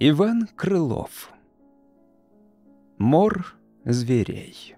Иван Крылов Мор зверей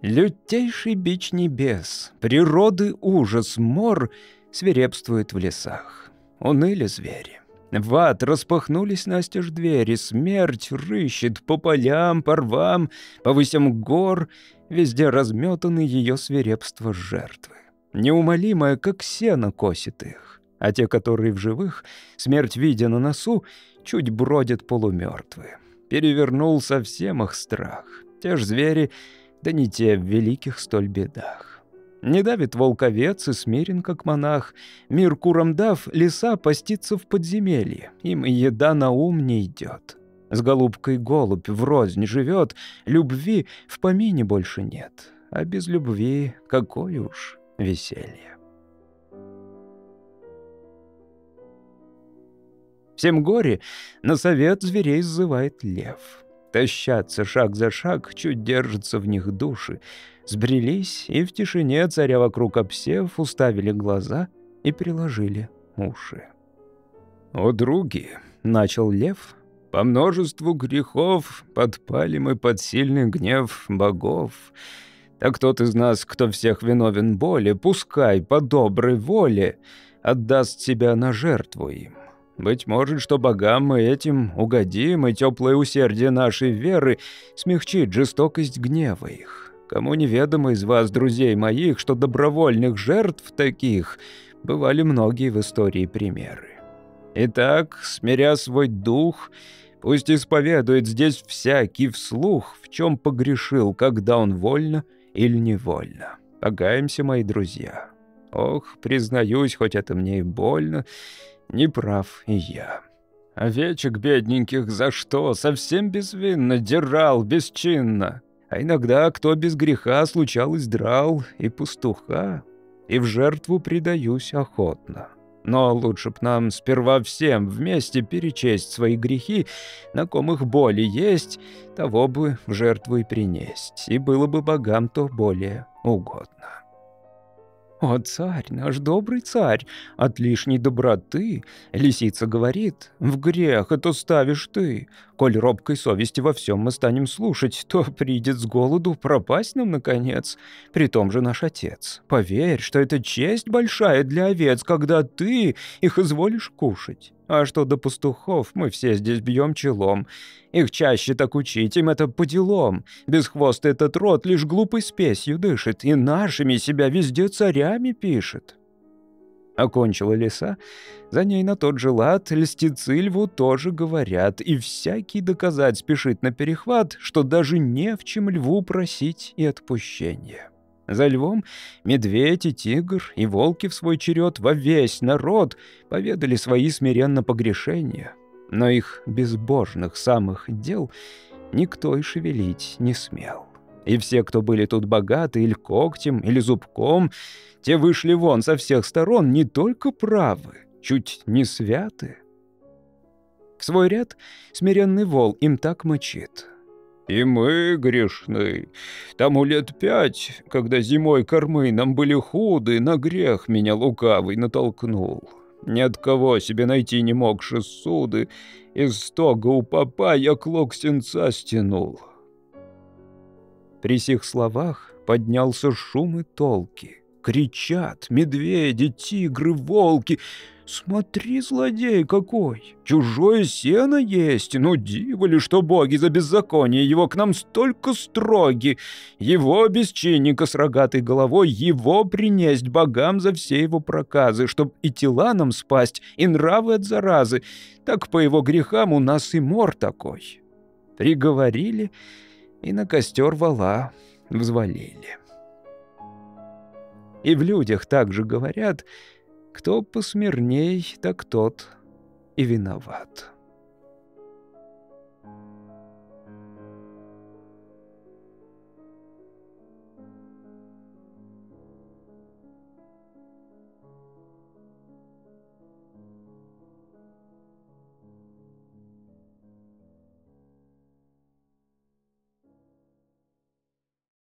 Лютейший бич небес, природы ужас, мор свирепствует в лесах. Уныли звери. В ад распахнулись настежь двери, смерть рыщет по полям, по рвам, по высям гор, везде разметаны ее свирепство жертвы. Неумолимая, как сено, косит их, а те, которые в живых, смерть видя на носу, чуть бродят полумертвые. Перевернул совсем их страх. Те ж звери — да не те в великих столь бедах. Не давит волковец и смирен, как монах. Мир курам дав, леса постится в подземелье. Им еда на ум не идет. С голубкой голубь врознь живет, любви в помине больше нет. А без любви какое уж веселье. Всем горе на совет зверей сзывает лев. Тащатся шаг за шаг, чуть держатся в них души. Сбрелись и в тишине, царя вокруг обсев, уставили глаза и приложили уши. «О, други!» — начал лев. «По множеству грехов подпали мы под сильный гнев богов. Так тот из нас, кто всех виновен боли, пускай по доброй воле отдаст себя на жертву им. Быть может, что богам мы этим угодим, и теплое усердие нашей веры смягчит жестокость гнева их. Кому неведомо из вас, друзей моих, что добровольных жертв таких бывали многие в истории примеры. Итак, смиря свой дух, пусть исповедует здесь всякий вслух, в чем погрешил, когда он вольно или невольно. Погаемся, мои друзья. Ох, признаюсь, хоть это мне и больно, не прав и я. Овечек бедненьких за что? Совсем безвинно, дирал, бесчинно. А иногда кто без греха случалось драл и пастуха, и в жертву предаюсь охотно. Но лучше б нам сперва всем вместе перечесть свои грехи, на ком их боли есть, того бы в жертву и принесть, и было бы богам то более угодно. «О, царь, наш добрый царь, от лишней доброты, лисица говорит, в грех это ставишь ты. Коль робкой совести во всем мы станем слушать, то придет с голоду пропасть нам, наконец. При том же наш отец. Поверь, что это честь большая для овец, когда ты их изволишь кушать». А что до пастухов, мы все здесь бьем челом. Их чаще так учить, им это по делам. Без хвоста этот род лишь глупой спесью дышит, и нашими себя везде царями пишет. Окончила леса, за ней на тот же лад льстецы льву тоже говорят, и всякий доказать спешит на перехват, что даже не в чем льву просить и отпущения. За львом медведь и тигр, и волки в свой черед во весь народ поведали свои смиренно погрешения. Но их безбожных самых дел никто и шевелить не смел. И все, кто были тут богаты или когтем, или зубком, те вышли вон со всех сторон не только правы, чуть не святы. В свой ряд смиренный вол им так мычит — и мы грешны. Тому лет пять, когда зимой кормы нам были худы, на грех меня лукавый натолкнул. Ни от кого себе найти не мог суды, из стога у папа я клок сенца стянул. При сих словах поднялся шум и толки. Кричат медведи, тигры, волки — «Смотри, злодей какой! Чужое сено есть! Ну, диво ли, что боги за беззаконие его к нам столько строги! Его, бесчинника с рогатой головой, его принесть богам за все его проказы, чтоб и тела нам спасть, и нравы от заразы! Так по его грехам у нас и мор такой!» Приговорили и на костер вала взвалили. И в людях также говорят — кто посмирней, так тот и виноват.